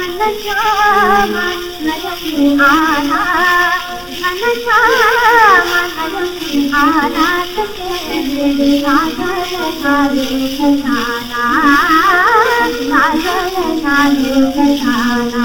घनश्याम नयम् आना घनश्याम नयम् आना सके सागर साधु ससाना सागर साधु ससाना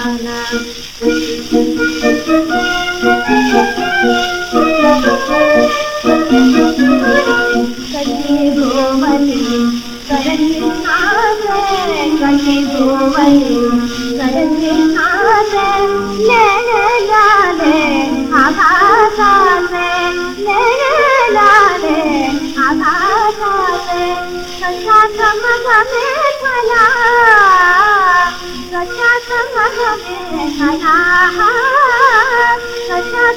Ha ha ha सचा सचा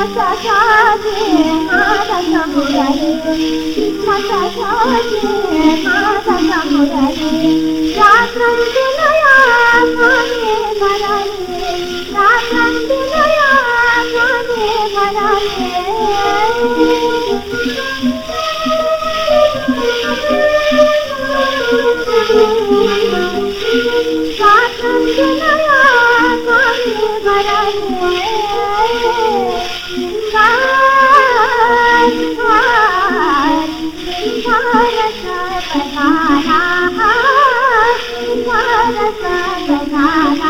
सखाते माता समुरारी कृष्ण सखाते माता समुरारी रात्रं दिनया मने मराने रात्रं दिनया मने मराने 啊，你唱，你唱个声声卡卡，你唱个声声卡卡，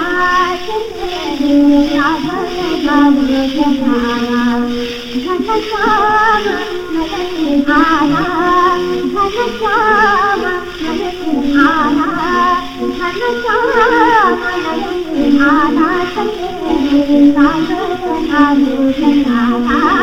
声声卡卡声声卡卡声声卡卡，你唱那声声卡卡，你唱那声声卡卡，你唱那声声卡卡声声卡卡声声。他不是傻瓜